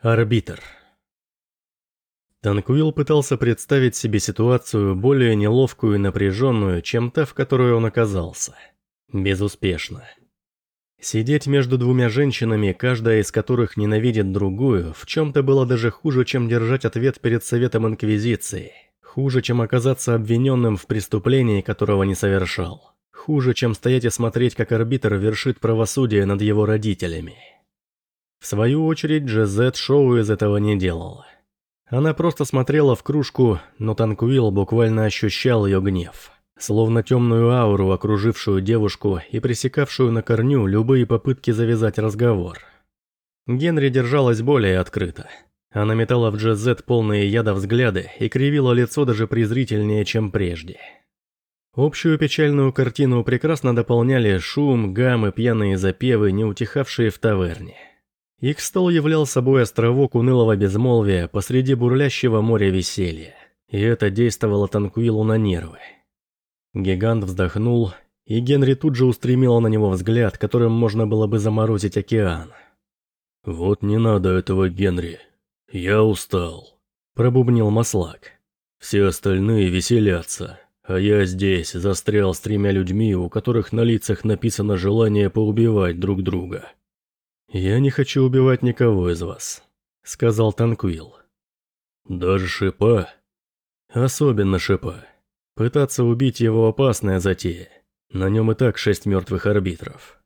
Арбитр. Танкуил пытался представить себе ситуацию более неловкую и напряженную, чем та, в которой он оказался. Безуспешно. Сидеть между двумя женщинами, каждая из которых ненавидит другую, в чем-то было даже хуже, чем держать ответ перед Советом Инквизиции. Хуже, чем оказаться обвиненным в преступлении, которого не совершал. Хуже, чем стоять и смотреть, как арбитр вершит правосудие над его родителями. В свою очередь, Джезет шоу из этого не делала. Она просто смотрела в кружку, но Танкуил буквально ощущал ее гнев. Словно темную ауру, окружившую девушку и пресекавшую на корню любые попытки завязать разговор. Генри держалась более открыто. Она метала в Джезет полные яда взгляды и кривила лицо даже презрительнее, чем прежде. Общую печальную картину прекрасно дополняли шум, гам и пьяные запевы, не утихавшие в таверне. Их стол являл собой островок унылого безмолвия посреди бурлящего моря веселья, и это действовало Танкуилу на нервы. Гигант вздохнул, и Генри тут же устремила на него взгляд, которым можно было бы заморозить океан. «Вот не надо этого, Генри. Я устал», – пробубнил Маслак. «Все остальные веселятся, а я здесь застрял с тремя людьми, у которых на лицах написано желание поубивать друг друга». «Я не хочу убивать никого из вас», — сказал Танквилл. «Даже шипа?» «Особенно шипа. Пытаться убить его опасная затея. На нем и так шесть мертвых арбитров».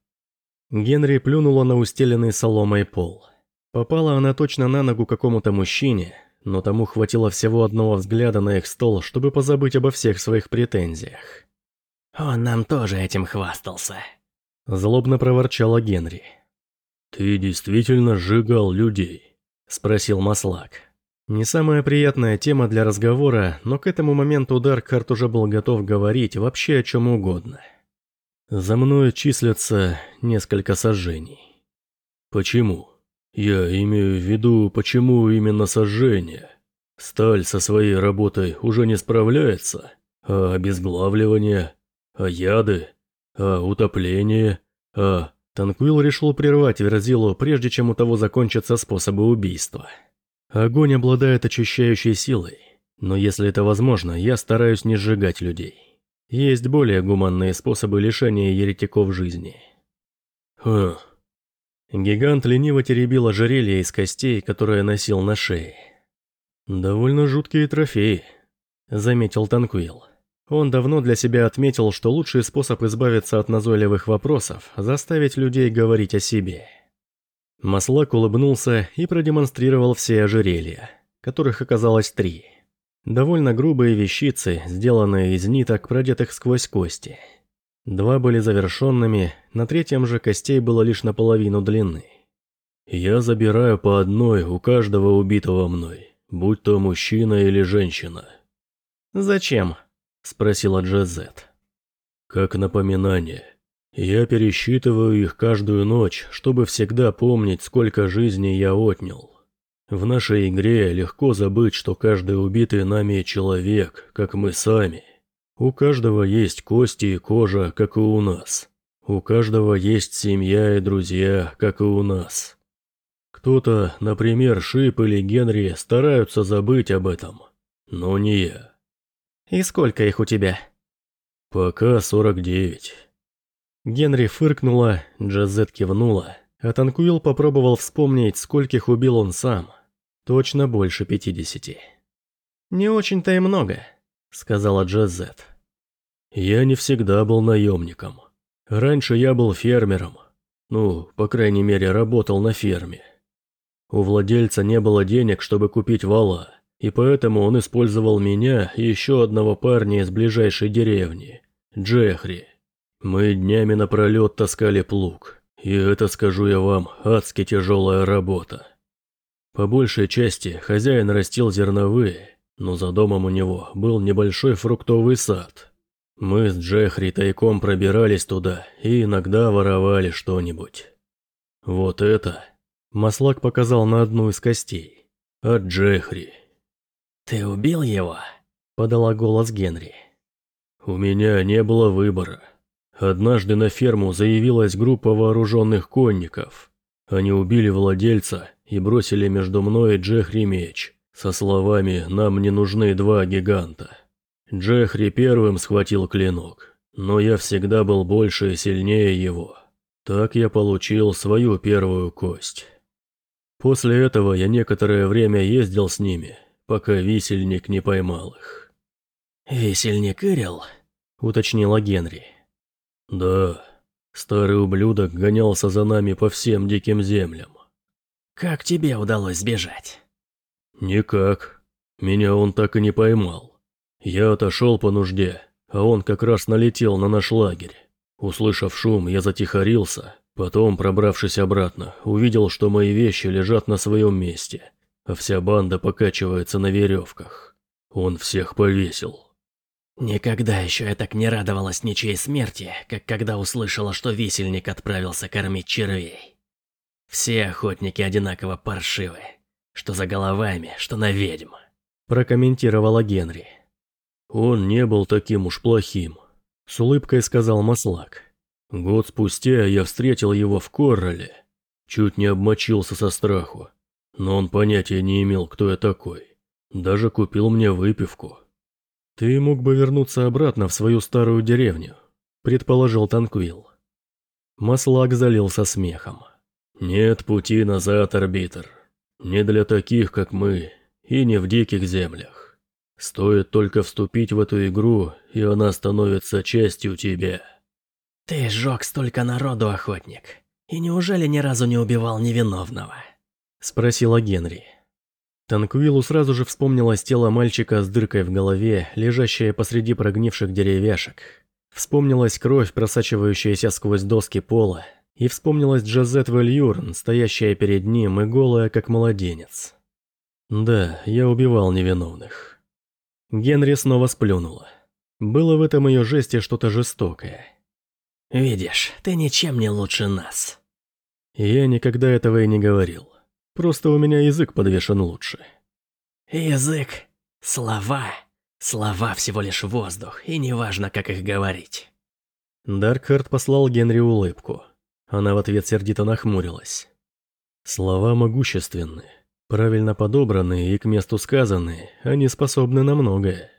Генри плюнула на устеленный соломой пол. Попала она точно на ногу какому-то мужчине, но тому хватило всего одного взгляда на их стол, чтобы позабыть обо всех своих претензиях. «Он нам тоже этим хвастался», — злобно проворчала Генри. «Ты действительно сжигал людей?» – спросил Маслак. Не самая приятная тема для разговора, но к этому моменту Даркхарт уже был готов говорить вообще о чем угодно. За мной числятся несколько сожжений. Почему? Я имею в виду, почему именно сожжение? Сталь со своей работой уже не справляется, а обезглавливание, а яды, а утопление, а Танквилл решил прервать Верзилу, прежде чем у того закончатся способы убийства. Огонь обладает очищающей силой, но если это возможно, я стараюсь не сжигать людей. Есть более гуманные способы лишения еретиков жизни. Хм. Гигант лениво теребил ожерелье из костей, которое носил на шее. «Довольно жуткие трофеи», — заметил Танквилл. Он давно для себя отметил, что лучший способ избавиться от назойливых вопросов – заставить людей говорить о себе. Маслак улыбнулся и продемонстрировал все ожерелья, которых оказалось три. Довольно грубые вещицы, сделанные из ниток, продетых сквозь кости. Два были завершенными, на третьем же костей было лишь наполовину длины. «Я забираю по одной у каждого убитого мной, будь то мужчина или женщина». «Зачем?» – спросила Джезет. «Как напоминание. Я пересчитываю их каждую ночь, чтобы всегда помнить, сколько жизней я отнял. В нашей игре легко забыть, что каждый убитый нами человек, как мы сами. У каждого есть кости и кожа, как и у нас. У каждого есть семья и друзья, как и у нас. Кто-то, например, Шип или Генри, стараются забыть об этом, но не я. «И сколько их у тебя?» «Пока 49». Генри фыркнула, Джазет кивнула, а Танкуил попробовал вспомнить, скольких убил он сам. Точно больше 50. «Не очень-то и много», — сказала Джазет. «Я не всегда был наемником. Раньше я был фермером. Ну, по крайней мере, работал на ферме. У владельца не было денег, чтобы купить вала, и поэтому он использовал меня и еще одного парня из ближайшей деревни, Джехри. Мы днями напролет таскали плуг, и это, скажу я вам, адски тяжелая работа. По большей части хозяин растил зерновые, но за домом у него был небольшой фруктовый сад. Мы с Джехри тайком пробирались туда и иногда воровали что-нибудь. Вот это... Маслак показал на одну из костей. От Джехри. «Ты убил его?» – подала голос Генри. «У меня не было выбора. Однажды на ферму заявилась группа вооруженных конников. Они убили владельца и бросили между мной и Джехри меч, со словами «Нам не нужны два гиганта». Джехри первым схватил клинок, но я всегда был больше и сильнее его. Так я получил свою первую кость. После этого я некоторое время ездил с ними, пока висельник не поймал их. «Висельник Ирил?» – уточнила Генри. «Да, старый ублюдок гонялся за нами по всем диким землям». «Как тебе удалось сбежать?» «Никак. Меня он так и не поймал. Я отошел по нужде, а он как раз налетел на наш лагерь. Услышав шум, я затихарился, потом, пробравшись обратно, увидел, что мои вещи лежат на своем месте, а вся банда покачивается на веревках. Он всех повесил. Никогда еще я так не радовалась ничьей смерти, как когда услышала, что висельник отправился кормить червей. Все охотники одинаково паршивы, что за головами, что на ведьм. Прокомментировала Генри. Он не был таким уж плохим. С улыбкой сказал Маслак. Год спустя я встретил его в Корроле. Чуть не обмочился со страху. Но он понятия не имел, кто я такой. Даже купил мне выпивку. «Ты мог бы вернуться обратно в свою старую деревню», — предположил Танквилл. Маслак залился смехом. «Нет пути назад, арбитр. Не для таких, как мы, и не в диких землях. Стоит только вступить в эту игру, и она становится частью тебя. Ты сжег столько народу, охотник. И неужели ни разу не убивал невиновного? Спросила Генри. Танквилу сразу же вспомнилось тело мальчика с дыркой в голове, лежащее посреди прогнивших деревяшек. Вспомнилась кровь, просачивающаяся сквозь доски пола, и вспомнилась Джазет Вельюрн, стоящая перед ним и голая, как младенец. Да, я убивал невиновных. Генри снова сплюнула. Было в этом ее жесте что-то жестокое. «Видишь, ты ничем не лучше нас». Я никогда этого и не говорил. Просто у меня язык подвешен лучше. Язык, слова, слова всего лишь воздух, и неважно, как их говорить. Даркхард послал Генри улыбку. Она в ответ сердито нахмурилась. Слова могущественны. Правильно подобранные и к месту сказанные, они способны на многое.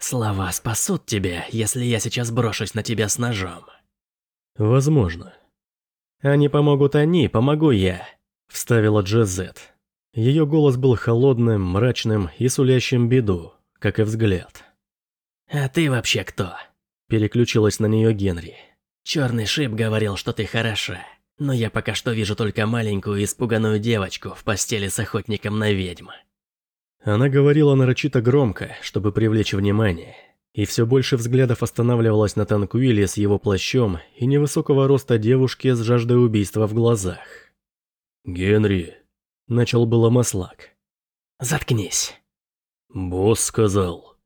Слова спасут тебя, если я сейчас брошусь на тебя с ножом. Возможно. Они помогут они, помогу я, вставила Джезет. Ее голос был холодным, мрачным и сулящим беду, как и взгляд. «А ты вообще кто?» Переключилась на нее Генри. «Черный шип говорил, что ты хороша. Но я пока что вижу только маленькую испуганную девочку в постели с охотником на ведьм. Она говорила нарочито громко, чтобы привлечь внимание, и все больше взглядов останавливалось на Танкуиле с его плащом и невысокого роста девушки с жаждой убийства в глазах. «Генри», — начал было Маслак. «Заткнись». «Босс сказал».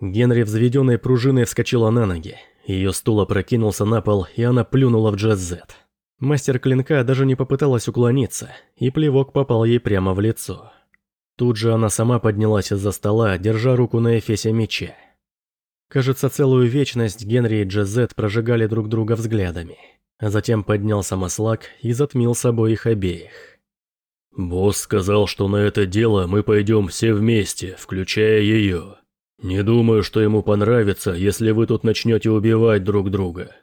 Генри взведенной пружиной вскочила на ноги, ее стул опрокинулся на пол, и она плюнула в джаз-зет. Мастер клинка даже не попыталась уклониться, и плевок попал ей прямо в лицо. Тут же она сама поднялась из-за стола, держа руку на эфесе меча. Кажется, целую вечность Генри и Джезет прожигали друг друга взглядами, затем поднялся Маслак и затмил собой их обеих. «Босс сказал, что на это дело мы пойдем все вместе, включая ее. Не думаю, что ему понравится, если вы тут начнете убивать друг друга.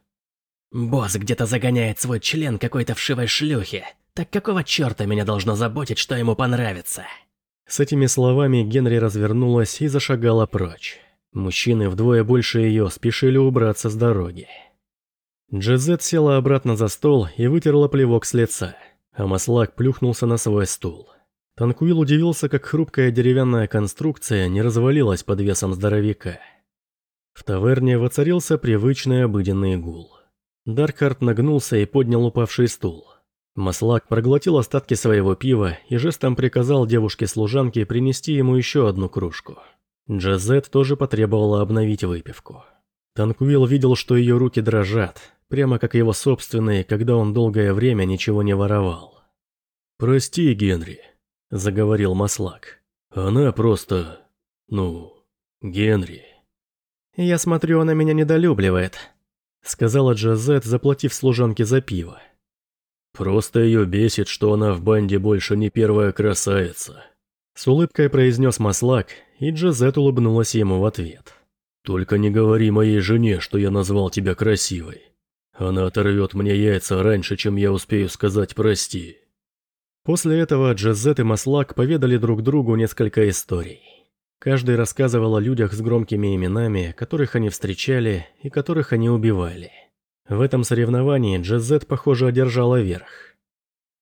Босс где-то загоняет свой член какой-то вшивой шлюхи. Так какого черта меня должно заботить, что ему понравится? С этими словами Генри развернулась и зашагала прочь. Мужчины вдвое больше ее спешили убраться с дороги. Джезет села обратно за стол и вытерла плевок с лица, а Маслак плюхнулся на свой стул. Танкуил удивился, как хрупкая деревянная конструкция не развалилась под весом здоровяка. В таверне воцарился привычный обыденный гул. Даркхард нагнулся и поднял упавший стул. Маслак проглотил остатки своего пива и жестом приказал девушке-служанке принести ему еще одну кружку. Джазет тоже потребовала обновить выпивку. Танкуил видел, что ее руки дрожат, прямо как его собственные, когда он долгое время ничего не воровал. «Прости, Генри», — заговорил Маслак. «Она просто... ну... Генри». «Я смотрю, она меня недолюбливает», сказала Джазет, заплатив служанке за пиво. Просто ее бесит, что она в банде больше не первая красавица. С улыбкой произнес Маслак, и Джазет улыбнулась ему в ответ. «Только не говори моей жене, что я назвал тебя красивой. Она оторвет мне яйца раньше, чем я успею сказать «прости». После этого Джазет и Маслак поведали друг другу несколько историй. Каждый рассказывал о людях с громкими именами, которых они встречали и которых они убивали. В этом соревновании Джазет, похоже, одержала верх.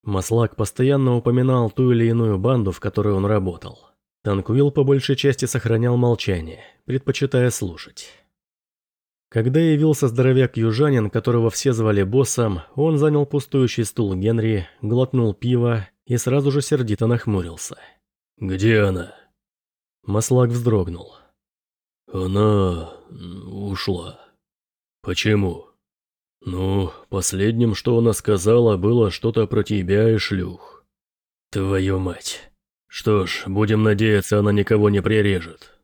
Маслак постоянно упоминал ту или иную банду, в которой он работал. Танквилл по большей части сохранял молчание, предпочитая слушать. Когда явился здоровяк-южанин, которого все звали боссом, он занял пустующий стул Генри, глотнул пиво и сразу же сердито нахмурился. «Где она?» Маслак вздрогнул. «Она... ушла. Почему?» «Ну, последним, что она сказала, было что-то про тебя и шлюх». «Твою мать. Что ж, будем надеяться, она никого не прирежет».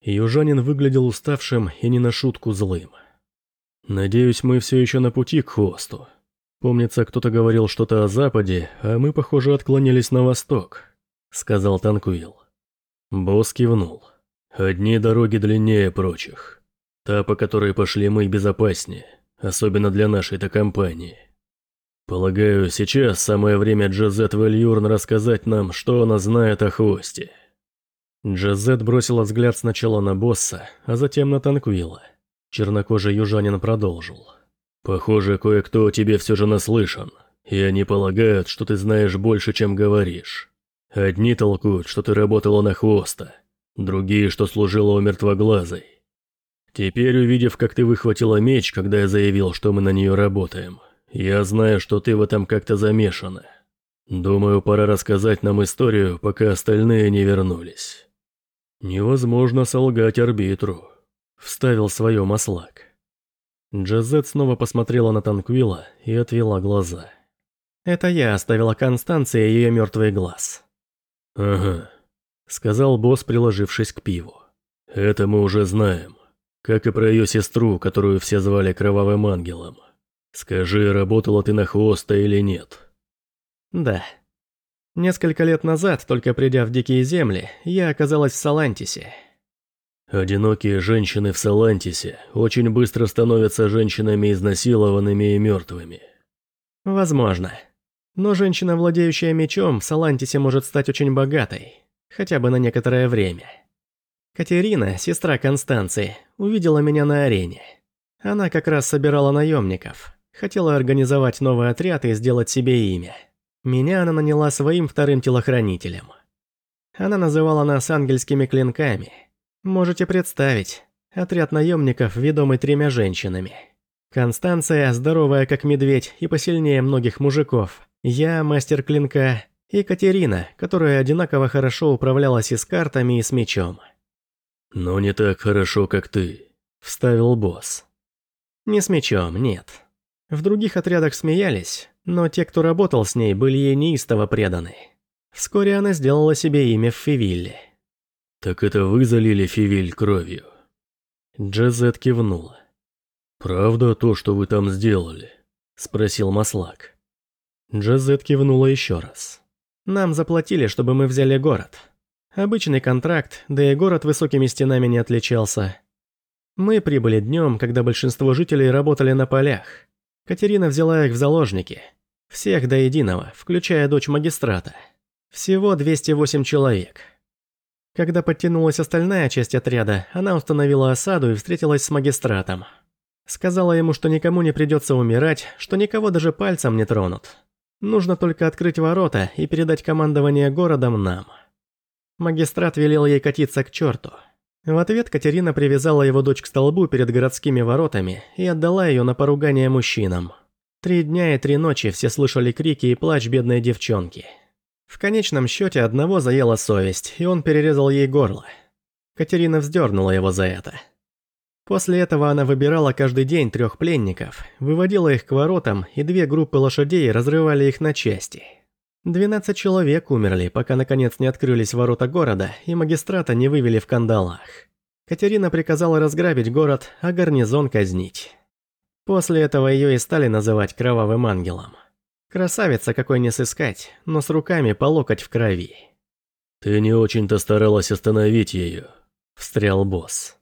Южанин выглядел уставшим и не на шутку злым. «Надеюсь, мы все еще на пути к хвосту. Помнится, кто-то говорил что-то о западе, а мы, похоже, отклонились на восток», — сказал Танкуил. Босс кивнул. «Одни дороги длиннее прочих. Та, по которой пошли мы, безопаснее, особенно для нашей-то компании. Полагаю, сейчас самое время Джазет Вальюрн рассказать нам, что она знает о хвосте». Джазет бросила взгляд сначала на босса, а затем на Танквила. Чернокожий южанин продолжил. «Похоже, кое-кто о тебе все же наслышан, и они полагают, что ты знаешь больше, чем говоришь. Одни толкуют, что ты работала на хвоста, другие, что служила у мертвоглазой. Теперь, увидев, как ты выхватила меч, когда я заявил, что мы на нее работаем, я знаю, что ты в этом как-то замешана. Думаю, пора рассказать нам историю, пока остальные не вернулись. Невозможно солгать арбитру. Вставил свое маслак. Джазет снова посмотрела на Танквила и отвела глаза. Это я оставила Констанции ее мертвый глаз. «Ага», — сказал босс, приложившись к пиву. «Это мы уже знаем. Как и про ее сестру, которую все звали Кровавым Ангелом. Скажи, работала ты на хвоста или нет?» «Да. Несколько лет назад, только придя в Дикие Земли, я оказалась в Салантисе». «Одинокие женщины в Салантисе очень быстро становятся женщинами изнасилованными и мертвыми». «Возможно», но женщина, владеющая мечом, в Салантисе может стать очень богатой. Хотя бы на некоторое время. Катерина, сестра Констанции, увидела меня на арене. Она как раз собирала наемников. Хотела организовать новый отряд и сделать себе имя. Меня она наняла своим вторым телохранителем. Она называла нас ангельскими клинками. Можете представить, отряд наемников, ведомый тремя женщинами. Констанция, здоровая как медведь и посильнее многих мужиков, я мастер клинка, и Катерина, которая одинаково хорошо управлялась и с картами, и с мечом. «Но не так хорошо, как ты», — вставил босс. «Не с мечом, нет. В других отрядах смеялись, но те, кто работал с ней, были ей неистово преданы. Вскоре она сделала себе имя в Фивилле». «Так это вы залили Фивиль кровью?» Джезет кивнула. «Правда то, что вы там сделали?» – спросил Маслак. Джазет кивнула еще раз. «Нам заплатили, чтобы мы взяли город. Обычный контракт, да и город высокими стенами не отличался. Мы прибыли днем, когда большинство жителей работали на полях. Катерина взяла их в заложники. Всех до единого, включая дочь магистрата. Всего 208 человек. Когда подтянулась остальная часть отряда, она установила осаду и встретилась с магистратом. Сказала ему, что никому не придется умирать, что никого даже пальцем не тронут. Нужно только открыть ворота и передать командование городом нам. Магистрат велел ей катиться к черту. В ответ Катерина привязала его дочь к столбу перед городскими воротами и отдала ее на поругание мужчинам. Три дня и три ночи все слышали крики и плач бедной девчонки. В конечном счете одного заела совесть, и он перерезал ей горло. Катерина вздернула его за это. После этого она выбирала каждый день трех пленников, выводила их к воротам, и две группы лошадей разрывали их на части. 12 человек умерли, пока наконец не открылись ворота города и магистрата не вывели в кандалах. Катерина приказала разграбить город, а гарнизон казнить. После этого ее и стали называть Кровавым Ангелом. Красавица какой не сыскать, но с руками по локоть в крови. «Ты не очень-то старалась остановить ее», — встрял босс.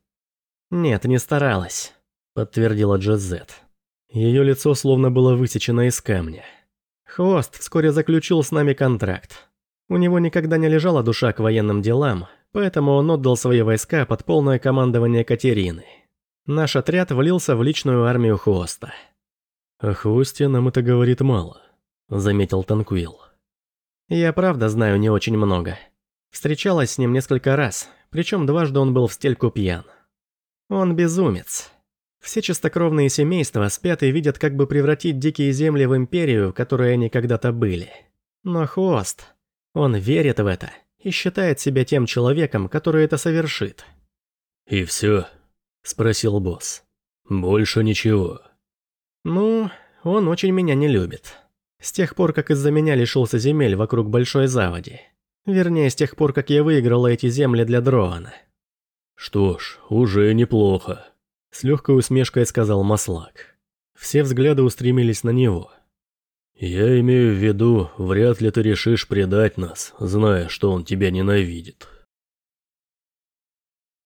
«Нет, не старалась», — подтвердила Джозет. Ее лицо словно было высечено из камня. Хвост вскоре заключил с нами контракт. У него никогда не лежала душа к военным делам, поэтому он отдал свои войска под полное командование Катерины. Наш отряд влился в личную армию Хвоста. «О Хвосте нам это говорит мало», — заметил Танкуил. «Я правда знаю не очень много. Встречалась с ним несколько раз, причем дважды он был в стельку пьян. Он безумец. Все чистокровные семейства спят и видят, как бы превратить дикие земли в империю, которой они когда-то были. Но хвост, он верит в это и считает себя тем человеком, который это совершит. «И все?» – спросил босс. «Больше ничего». «Ну, он очень меня не любит. С тех пор, как из-за меня лишился земель вокруг Большой Заводи. Вернее, с тех пор, как я выиграла эти земли для Дроана. «Что ж, уже неплохо», – с легкой усмешкой сказал Маслак. Все взгляды устремились на него. «Я имею в виду, вряд ли ты решишь предать нас, зная, что он тебя ненавидит».